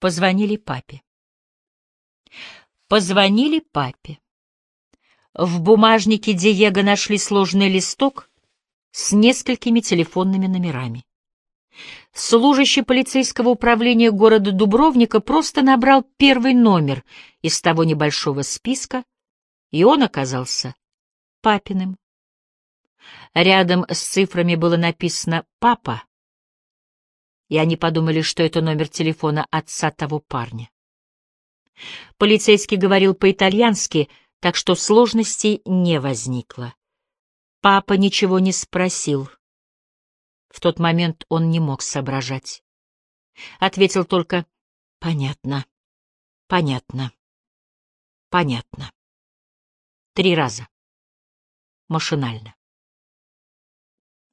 Позвонили папе. Позвонили папе. В бумажнике Диего нашли сложный листок с несколькими телефонными номерами. Служащий полицейского управления города Дубровника просто набрал первый номер из того небольшого списка, и он оказался папиным. Рядом с цифрами было написано «папа», и они подумали, что это номер телефона отца того парня. Полицейский говорил по-итальянски, так что сложностей не возникло. Папа ничего не спросил. В тот момент он не мог соображать. Ответил только «понятно, понятно, понятно». Три раза. Машинально.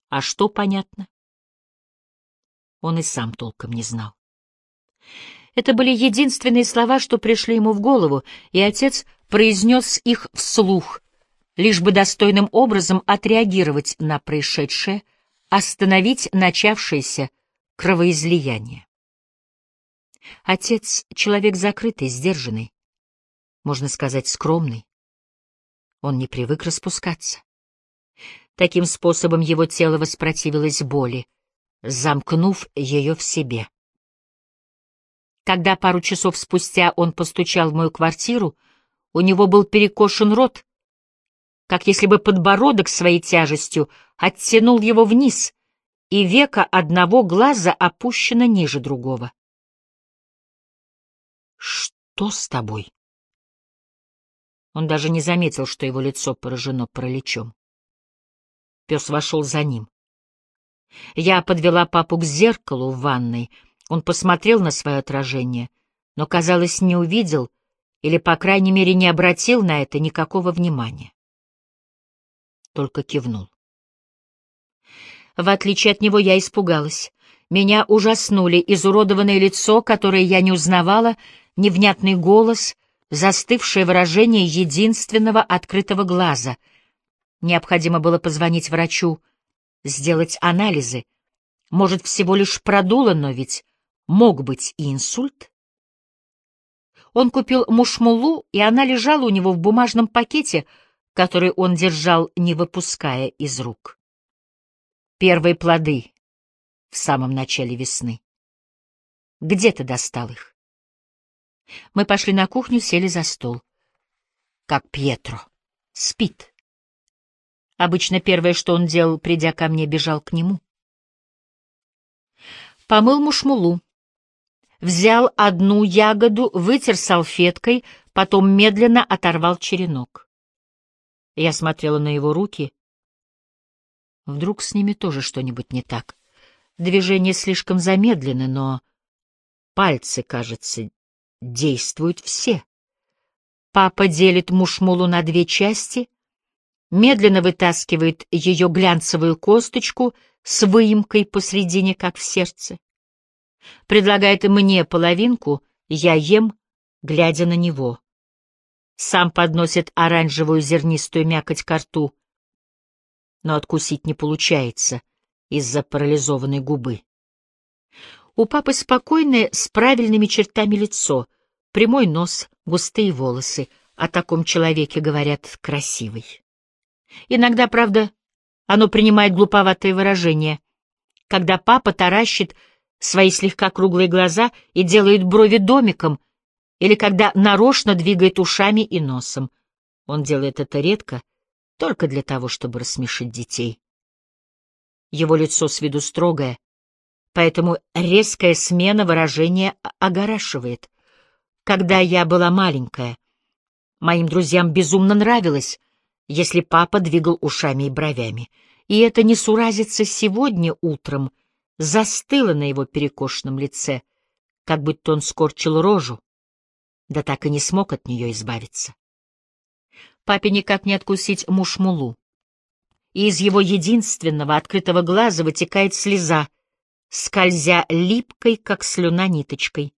А что понятно? Он и сам толком не знал. Это были единственные слова, что пришли ему в голову, и отец произнес их вслух, лишь бы достойным образом отреагировать на происшедшее, остановить начавшееся кровоизлияние. Отец — человек закрытый, сдержанный, можно сказать, скромный. Он не привык распускаться. Таким способом его тело воспротивилось боли, замкнув ее в себе. Когда пару часов спустя он постучал в мою квартиру, у него был перекошен рот, как если бы подбородок своей тяжестью оттянул его вниз, и века одного глаза опущено ниже другого. «Что с тобой?» Он даже не заметил, что его лицо поражено параличом. Пес вошел за ним. Я подвела папу к зеркалу в ванной. Он посмотрел на свое отражение, но, казалось, не увидел или, по крайней мере, не обратил на это никакого внимания. Только кивнул. В отличие от него я испугалась. Меня ужаснули изуродованное лицо, которое я не узнавала, невнятный голос, застывшее выражение единственного открытого глаза. Необходимо было позвонить врачу, сделать анализы. Может, всего лишь продуло, но ведь мог быть и инсульт. Он купил мушмулу, и она лежала у него в бумажном пакете, который он держал, не выпуская из рук. Первые плоды в самом начале весны. Где ты достал их? Мы пошли на кухню, сели за стол. Как Пьетро. Спит. Обычно первое, что он делал, придя ко мне, бежал к нему. Помыл мушмулу. Взял одну ягоду, вытер салфеткой, потом медленно оторвал черенок. Я смотрела на его руки. Вдруг с ними тоже что-нибудь не так. Движения слишком замедлены, но пальцы, кажется, действуют все. Папа делит мушмулу на две части — медленно вытаскивает ее глянцевую косточку с выемкой посредине, как в сердце. Предлагает мне половинку, я ем, глядя на него. Сам подносит оранжевую зернистую мякоть ко рту, но откусить не получается из-за парализованной губы. У папы спокойное, с правильными чертами лицо, прямой нос, густые волосы. О таком человеке говорят красивый. Иногда, правда, оно принимает глуповатое выражение, когда папа таращит свои слегка круглые глаза и делает брови домиком, или когда нарочно двигает ушами и носом. Он делает это редко, только для того, чтобы рассмешить детей. Его лицо с виду строгое, поэтому резкая смена выражения огорашивает. Когда я была маленькая, моим друзьям безумно нравилось, если папа двигал ушами и бровями. И это несуразица сегодня утром застыла на его перекошенном лице, как будто он скорчил рожу, да так и не смог от нее избавиться. Папе никак не откусить мушмулу, и из его единственного открытого глаза вытекает слеза, скользя липкой, как слюна ниточкой.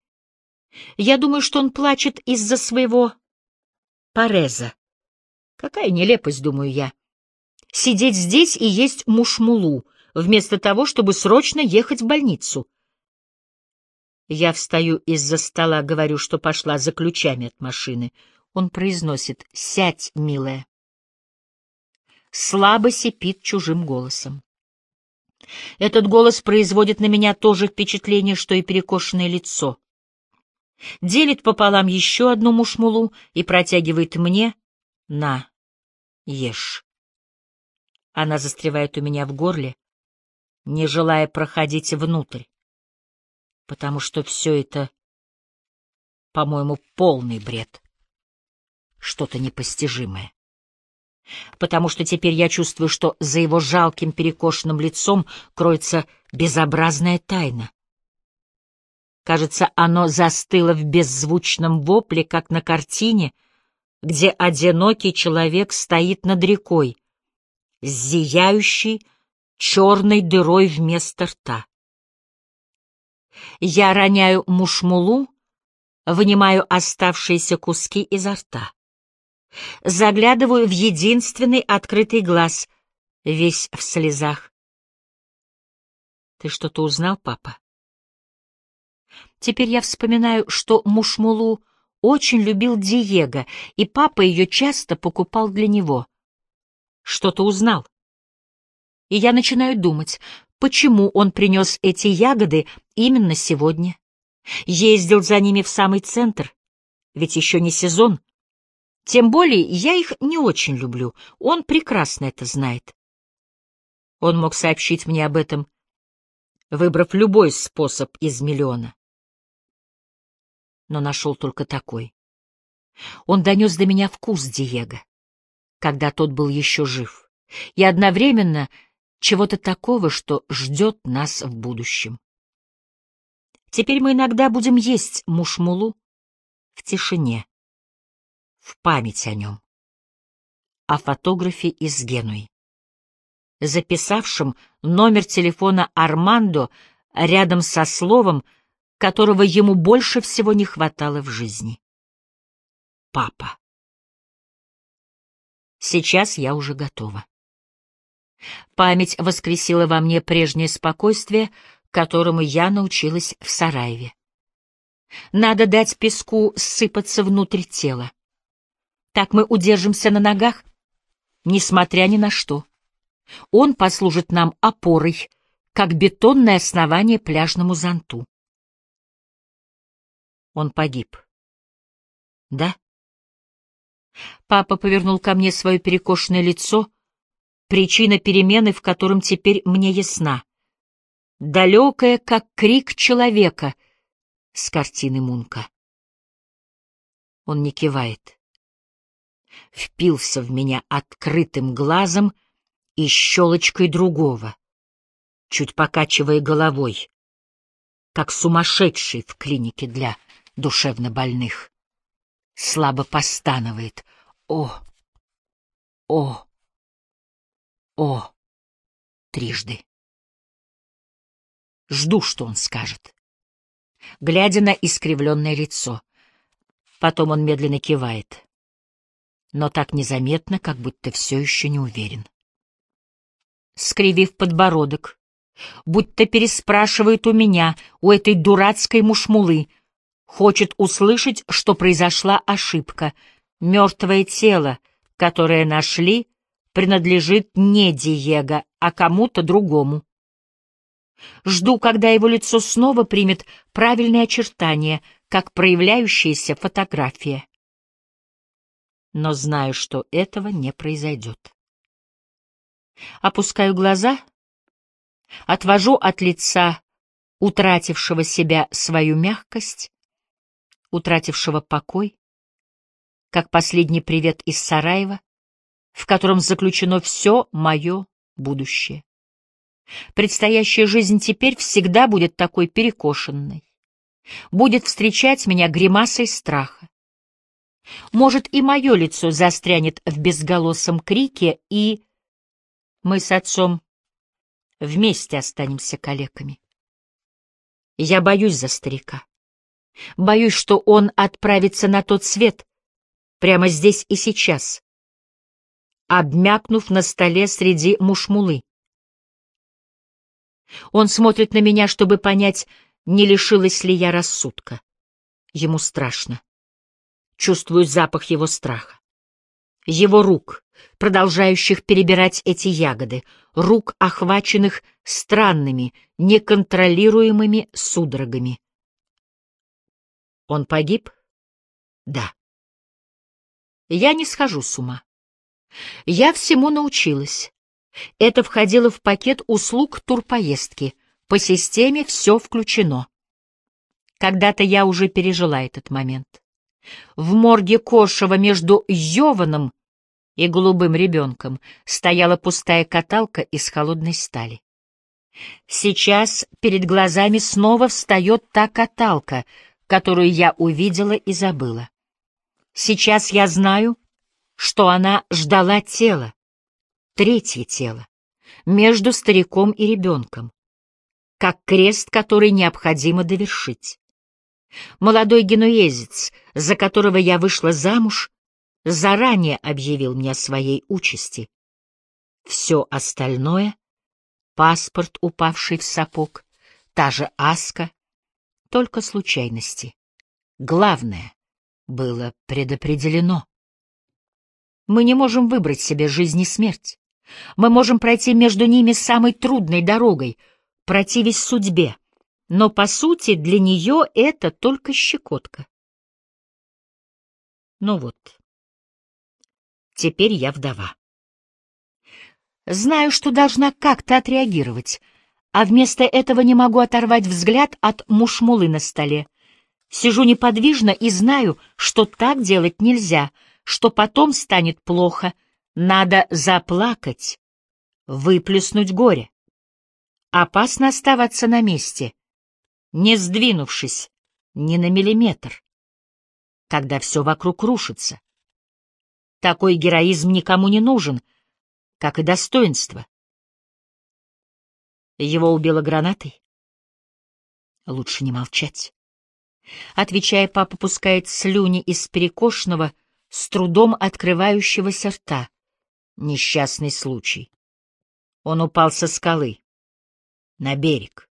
Я думаю, что он плачет из-за своего пореза. Какая нелепость, думаю я. Сидеть здесь и есть мушмулу, вместо того, чтобы срочно ехать в больницу. Я встаю из-за стола, говорю, что пошла за ключами от машины. Он произносит «Сядь, милая». Слабо сипит чужим голосом. Этот голос производит на меня то же впечатление, что и перекошенное лицо. Делит пополам еще одну мушмулу и протягивает мне «На, ешь». Она застревает у меня в горле, не желая проходить внутрь, потому что все это, по-моему, полный бред, что-то непостижимое потому что теперь я чувствую, что за его жалким перекошенным лицом кроется безобразная тайна. Кажется, оно застыло в беззвучном вопле, как на картине, где одинокий человек стоит над рекой, с зияющей черной дырой вместо рта. Я роняю мушмулу, вынимаю оставшиеся куски изо рта. Заглядываю в единственный открытый глаз, весь в слезах. Ты что-то узнал, папа? Теперь я вспоминаю, что Мушмулу очень любил Диего, и папа ее часто покупал для него. Что-то узнал. И я начинаю думать, почему он принес эти ягоды именно сегодня. Ездил за ними в самый центр, ведь еще не сезон. Тем более я их не очень люблю, он прекрасно это знает. Он мог сообщить мне об этом, выбрав любой способ из миллиона. Но нашел только такой. Он донес до меня вкус Диего, когда тот был еще жив, и одновременно чего-то такого, что ждет нас в будущем. Теперь мы иногда будем есть мушмулу в тишине в память о нем. О фотографе из Генуи, записавшем номер телефона Армандо рядом со словом, которого ему больше всего не хватало в жизни. Папа. Сейчас я уже готова. Память воскресила во мне прежнее спокойствие, которому я научилась в Сараеве. Надо дать песку сыпаться внутрь тела. Так мы удержимся на ногах, несмотря ни на что. Он послужит нам опорой, как бетонное основание пляжному зонту. Он погиб. Да? Папа повернул ко мне свое перекошенное лицо, причина перемены, в котором теперь мне ясна. Далекая, как крик человека с картины Мунка. Он не кивает впился в меня открытым глазом и щелочкой другого, чуть покачивая головой, как сумасшедший в клинике для душевнобольных. Слабо постанывает. О! О! О! Трижды. Жду, что он скажет. Глядя на искривленное лицо. Потом он медленно кивает но так незаметно, как будто все еще не уверен. Скривив подбородок, будто переспрашивает у меня, у этой дурацкой мушмулы, хочет услышать, что произошла ошибка. Мертвое тело, которое нашли, принадлежит не Диего, а кому-то другому. Жду, когда его лицо снова примет правильные очертания, как проявляющаяся фотография но знаю, что этого не произойдет. Опускаю глаза, отвожу от лица утратившего себя свою мягкость, утратившего покой, как последний привет из Сараева, в котором заключено все мое будущее. Предстоящая жизнь теперь всегда будет такой перекошенной, будет встречать меня гримасой страха. Может, и мое лицо застрянет в безголосом крике, и мы с отцом вместе останемся калеками. Я боюсь за старика. Боюсь, что он отправится на тот свет, прямо здесь и сейчас, обмякнув на столе среди мушмулы. Он смотрит на меня, чтобы понять, Не лишилась ли я рассудка? Ему страшно. Чувствую запах его страха. Его рук, продолжающих перебирать эти ягоды, рук, охваченных странными, неконтролируемыми судорогами. Он погиб? Да. Я не схожу с ума. Я всему научилась. Это входило в пакет услуг турпоездки. По системе все включено. Когда-то я уже пережила этот момент. В морге Кошева между Йованом и голубым ребенком стояла пустая каталка из холодной стали. Сейчас перед глазами снова встает та каталка, которую я увидела и забыла. Сейчас я знаю, что она ждала тела, третье тело, между стариком и ребенком, как крест, который необходимо довершить. Молодой генуэзец, за которого я вышла замуж, заранее объявил мне о своей участи. Все остальное — паспорт, упавший в сапог, та же аска, только случайности. Главное было предопределено. Мы не можем выбрать себе жизнь и смерть. Мы можем пройти между ними самой трудной дорогой, противясь судьбе, но, по сути, для нее это только щекотка. Ну вот, теперь я вдова. Знаю, что должна как-то отреагировать, а вместо этого не могу оторвать взгляд от мушмулы на столе. Сижу неподвижно и знаю, что так делать нельзя — что потом станет плохо, надо заплакать, выплеснуть горе. Опасно оставаться на месте, не сдвинувшись ни на миллиметр, когда все вокруг рушится. Такой героизм никому не нужен, как и достоинство. Его убило гранатой? Лучше не молчать. Отвечая, папа пускает слюни из перекошенного, с трудом открывающегося рта. Несчастный случай. Он упал со скалы. На берег.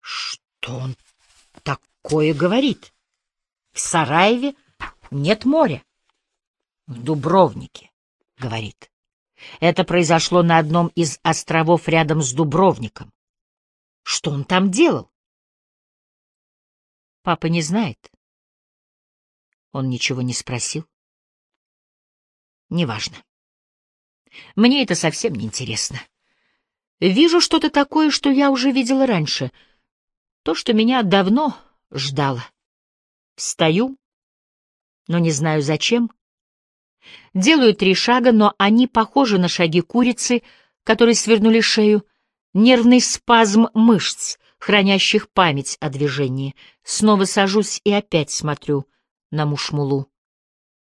Что он такое говорит? В Сараеве нет моря. В Дубровнике, говорит. Это произошло на одном из островов рядом с Дубровником. Что он там делал? Папа не знает. Он ничего не спросил. Неважно. Мне это совсем не интересно. Вижу что-то такое, что я уже видела раньше. То, что меня давно ждало. Встаю, но не знаю зачем. Делаю три шага, но они похожи на шаги курицы, которые свернули шею. Нервный спазм мышц, хранящих память о движении. Снова сажусь и опять смотрю на мушмулу.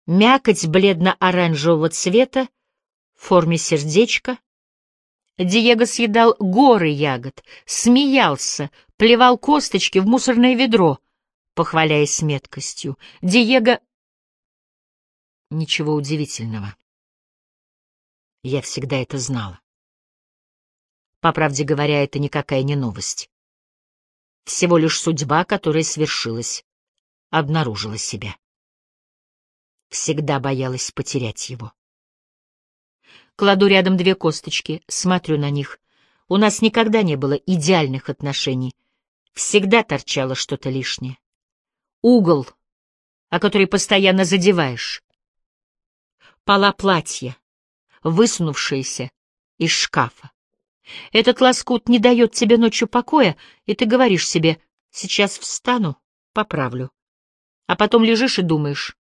Мякоть бледно-оранжевого цвета в форме сердечка. Диего съедал горы ягод, смеялся, плевал косточки в мусорное ведро, похваляясь меткостью. Диего... Ничего удивительного. Я всегда это знала. По правде говоря, это никакая не новость. Всего лишь судьба, которая свершилась обнаружила себя. Всегда боялась потерять его. Кладу рядом две косточки, смотрю на них. У нас никогда не было идеальных отношений. Всегда торчало что-то лишнее. Угол, о который постоянно задеваешь. Пола платья, высунувшиеся из шкафа. Этот лоскут не дает тебе ночью покоя, и ты говоришь себе, сейчас встану, поправлю а потом лежишь и думаешь,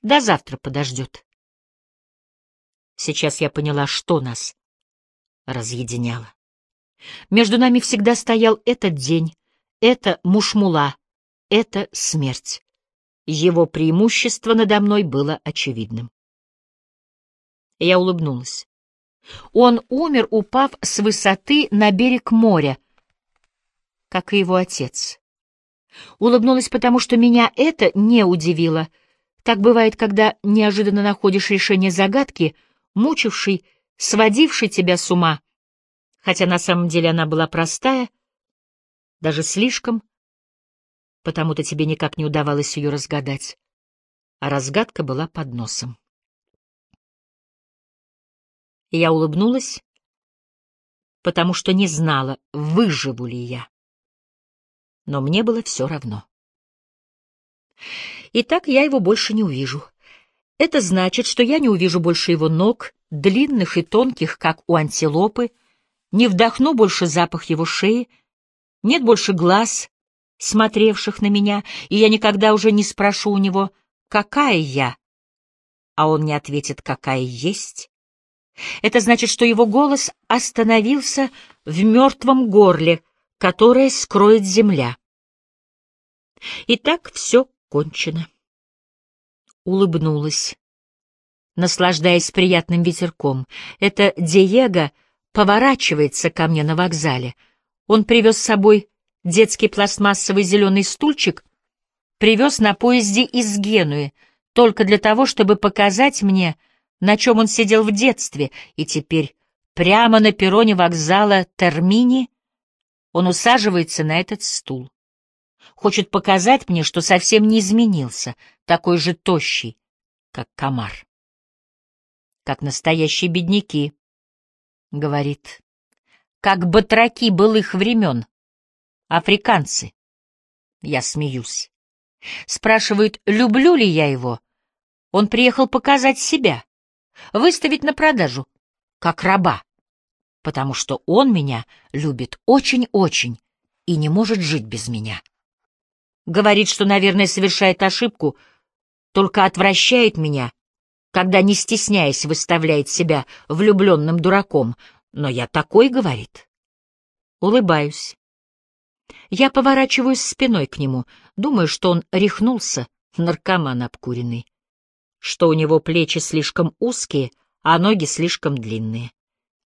до завтра подождет. Сейчас я поняла, что нас разъединяло. Между нами всегда стоял этот день, это мушмула, это смерть. Его преимущество надо мной было очевидным. Я улыбнулась. Он умер, упав с высоты на берег моря, как и его отец. Улыбнулась, потому что меня это не удивило. Так бывает, когда неожиданно находишь решение загадки, мучившей, сводившей тебя с ума, хотя на самом деле она была простая. Даже слишком, потому-то тебе никак не удавалось ее разгадать. А разгадка была под носом. И я улыбнулась, потому что не знала, выживу ли я. Но мне было все равно. Итак, я его больше не увижу. Это значит, что я не увижу больше его ног, длинных и тонких, как у антилопы, не вдохну больше запах его шеи, нет больше глаз, смотревших на меня, и я никогда уже не спрошу у него, какая я, а он не ответит, какая есть. Это значит, что его голос остановился в мертвом горле, которое скроет земля. И так все кончено. Улыбнулась, наслаждаясь приятным ветерком. Это Диего поворачивается ко мне на вокзале. Он привез с собой детский пластмассовый зеленый стульчик, привез на поезде из Генуи, только для того, чтобы показать мне, на чем он сидел в детстве, и теперь прямо на перроне вокзала Термини он усаживается на этот стул. Хочет показать мне, что совсем не изменился, такой же тощий, как комар. Как настоящие бедняки, — говорит, — как батраки былых времен, африканцы. Я смеюсь. Спрашивает, люблю ли я его. Он приехал показать себя выставить на продажу, как раба, потому что он меня любит очень-очень и не может жить без меня. Говорит, что, наверное, совершает ошибку, только отвращает меня, когда, не стесняясь, выставляет себя влюбленным дураком. Но я такой, говорит. Улыбаюсь. Я поворачиваюсь спиной к нему, думаю, что он рехнулся, наркоман обкуренный что у него плечи слишком узкие, а ноги слишком длинные.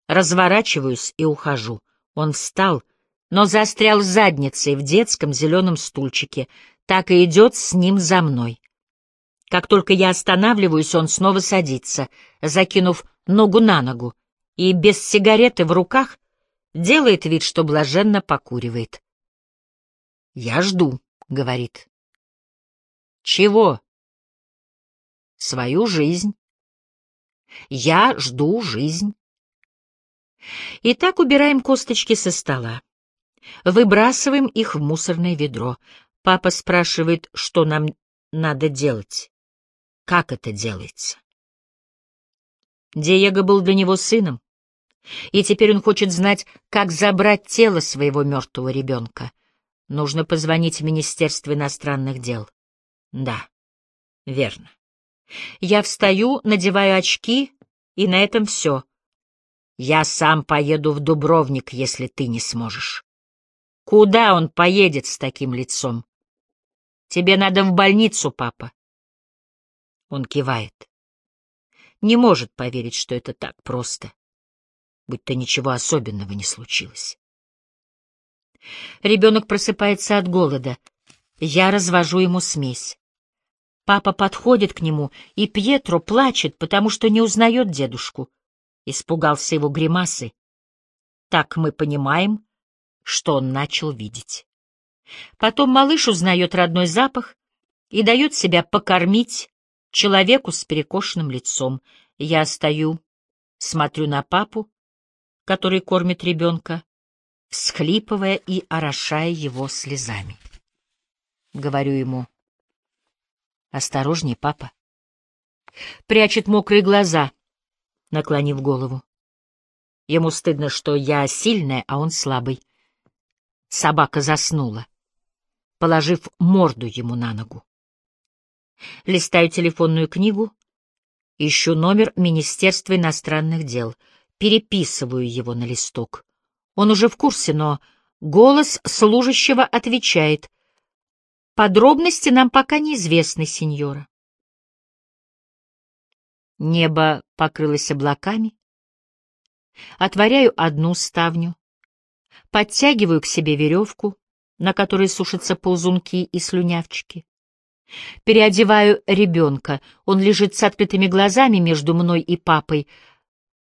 Разворачиваюсь и ухожу. Он встал, но застрял задницей в детском зеленом стульчике, так и идет с ним за мной. Как только я останавливаюсь, он снова садится, закинув ногу на ногу, и без сигареты в руках делает вид, что блаженно покуривает. «Я жду», — говорит. «Чего?» Свою жизнь. Я жду жизнь. И так убираем косточки со стола. Выбрасываем их в мусорное ведро. Папа спрашивает, что нам надо делать. Как это делается? Диего был для него сыном, и теперь он хочет знать, как забрать тело своего мертвого ребенка. Нужно позвонить в Министерство иностранных дел. Да, верно. Я встаю, надеваю очки, и на этом все. Я сам поеду в Дубровник, если ты не сможешь. Куда он поедет с таким лицом? Тебе надо в больницу, папа. Он кивает. Не может поверить, что это так просто, будто ничего особенного не случилось. Ребенок просыпается от голода. Я развожу ему смесь. Папа подходит к нему, и Пьетро плачет, потому что не узнает дедушку. Испугался его гримасы. Так мы понимаем, что он начал видеть. Потом малыш узнает родной запах и дает себя покормить человеку с перекошенным лицом. Я стою, смотрю на папу, который кормит ребенка, всхлипывая и орошая его слезами. Говорю ему — Осторожней, папа. Прячет мокрые глаза, наклонив голову. Ему стыдно, что я сильная, а он слабый. Собака заснула, положив морду ему на ногу. Листаю телефонную книгу, ищу номер Министерства иностранных дел, переписываю его на листок. Он уже в курсе, но голос служащего отвечает Подробности нам пока неизвестны, сеньора. Небо покрылось облаками. Отворяю одну ставню, подтягиваю к себе веревку, на которой сушатся ползунки и слюнявчики. Переодеваю ребенка, он лежит с открытыми глазами между мной и папой.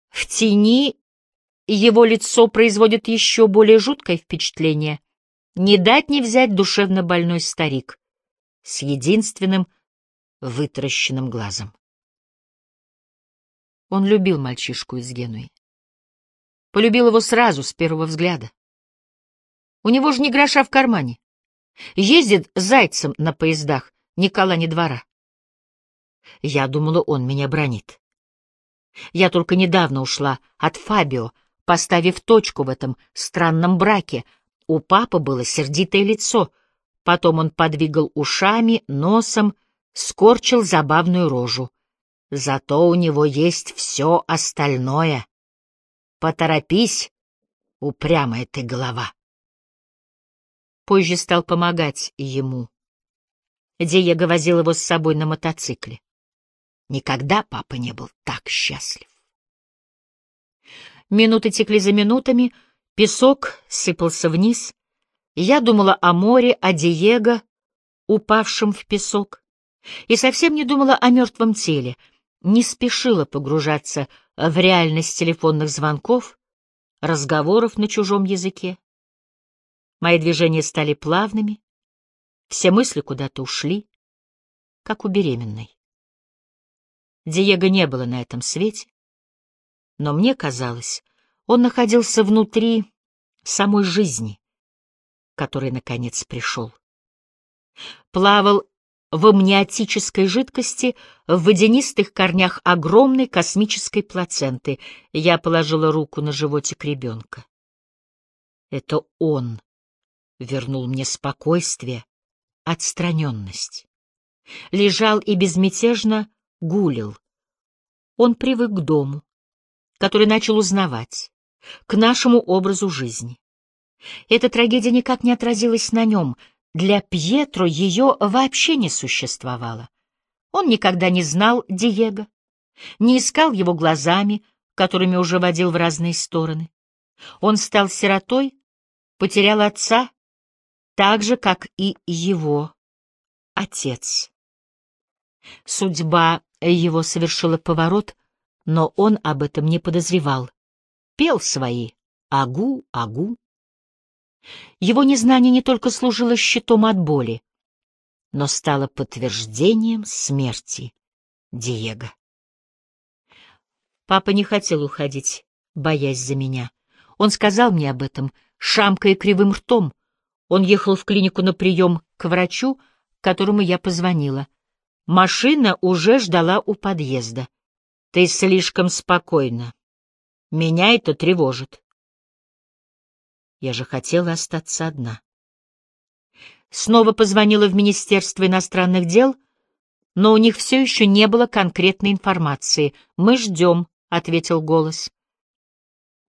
В тени его лицо производит еще более жуткое впечатление — Не дать не взять душевно больной старик с единственным вытаращенным глазом. Он любил мальчишку из Генуи. Полюбил его сразу, с первого взгляда. У него же ни гроша в кармане. Ездит зайцем на поездах, ни кола, ни двора. Я думала, он меня бронит. Я только недавно ушла от Фабио, поставив точку в этом странном браке. У папы было сердитое лицо. Потом он подвигал ушами, носом, скорчил забавную рожу. Зато у него есть все остальное. Поторопись, упрямая ты голова. Позже стал помогать ему. Диего возил его с собой на мотоцикле. Никогда папа не был так счастлив. Минуты текли за минутами, песок сыпался вниз. Я думала о море, о Диего, упавшем в песок, и совсем не думала о мертвом теле — не спешила погружаться в реальность телефонных звонков, разговоров на чужом языке. Мои движения стали плавными, все мысли куда-то ушли, как у беременной. Диего не было на этом свете, но мне казалось, он находился внутри самой жизни, который, наконец, пришел. Плавал в амниотической жидкости в водянистых корнях огромной космической плаценты. Я положила руку на животик ребенка. Это он вернул мне спокойствие, отстраненность. Лежал и безмятежно гулил. Он привык к дому, который начал узнавать, к нашему образу жизни. Эта трагедия никак не отразилась на нем — для Пьетро ее вообще не существовало. Он никогда не знал Диего, не искал его глазами, которыми уже водил в разные стороны. Он стал сиротой, потерял отца, так же, как и его отец. Судьба его совершила поворот, но он об этом не подозревал. Пел свои «Агу, агу». Его незнание не только служило щитом от боли, но стало подтверждением смерти Диего. Папа не хотел уходить, боясь за меня. Он сказал мне об этом, шамкая кривым ртом. Он ехал в клинику на прием к врачу, которому я позвонила. Машина уже ждала у подъезда. Ты слишком спокойна. Меня это тревожит. Я же хотела остаться одна. Снова позвонила в Министерство иностранных дел, но у них все еще не было конкретной информации. «Мы ждем», — ответил голос.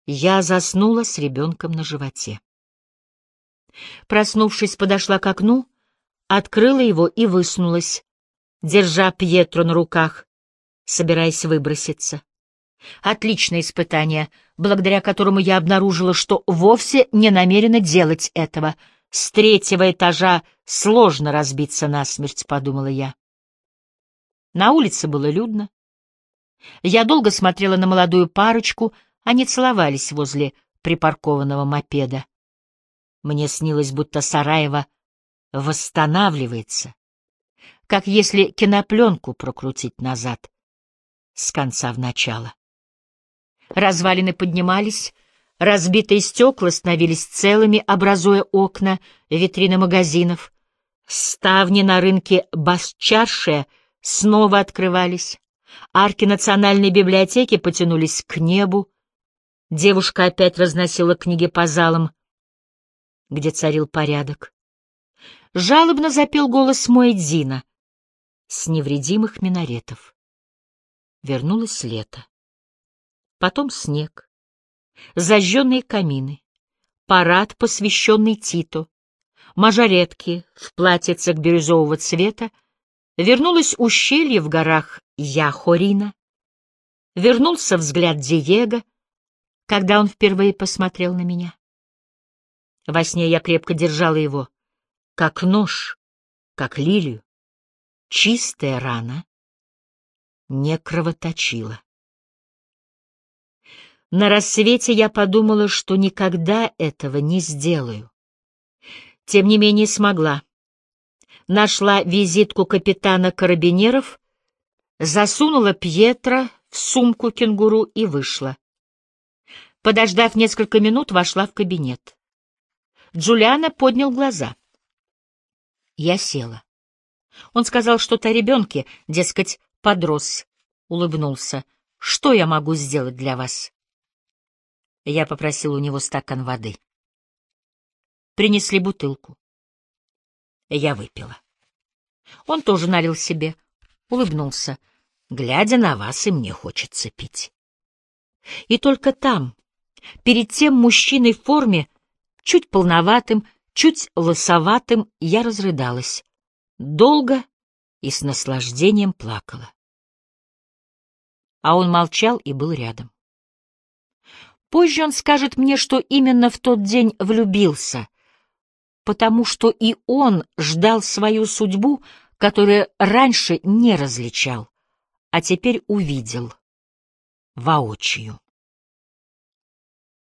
Я заснула с ребенком на животе. Проснувшись, подошла к окну, открыла его и высунулась, держа Пьетро на руках, собираясь выброситься. Отличное испытание, благодаря которому я обнаружила, что вовсе не намерена делать этого. С третьего этажа сложно разбиться насмерть, — подумала я. На улице было людно. Я долго смотрела на молодую парочку, они целовались возле припаркованного мопеда. Мне снилось, будто Сараева восстанавливается, как если кинопленку прокрутить назад, с конца в начало. Развалины поднимались, разбитые стекла становились целыми, образуя окна, витрины магазинов. Ставни на рынке Басчаршия снова открывались. Арки Национальной библиотеки потянулись к небу. Девушка опять разносила книги по залам, где царил порядок. Жалобно запел голос Муэдзина с невредимых минаретов. Вернулось лето потом снег, зажженные камины, парад, посвященный Титу, мажоретки в платьицах бирюзового цвета, вернулось ущелье в горах Яхорина, вернулся взгляд Диего, когда он впервые посмотрел на меня. Во сне я крепко держала его, как нож, как лилию. Чистая рана не кровоточила. На рассвете я подумала, что никогда этого не сделаю. Тем не менее смогла. Нашла визитку капитана карабинеров, засунула Пьетро в сумку кенгуру и вышла. Подождав несколько минут, вошла в кабинет. Джулиана поднял глаза. Я села. Он сказал что-то о ребенке, дескать, подрос. Улыбнулся. «Что я могу сделать для вас?» Я попросил у него стакан воды. Принесли бутылку. Я выпила. Он тоже налил себе, улыбнулся. Глядя на вас, и мне хочется пить. И только там, перед тем мужчиной в форме, чуть полноватым, чуть лосоватым, я разрыдалась. Долго и с наслаждением плакала. А он молчал и был рядом. Позже он скажет мне, что именно в тот день влюбился, потому что и он ждал свою судьбу, которую раньше не различал, а теперь увидел воочию.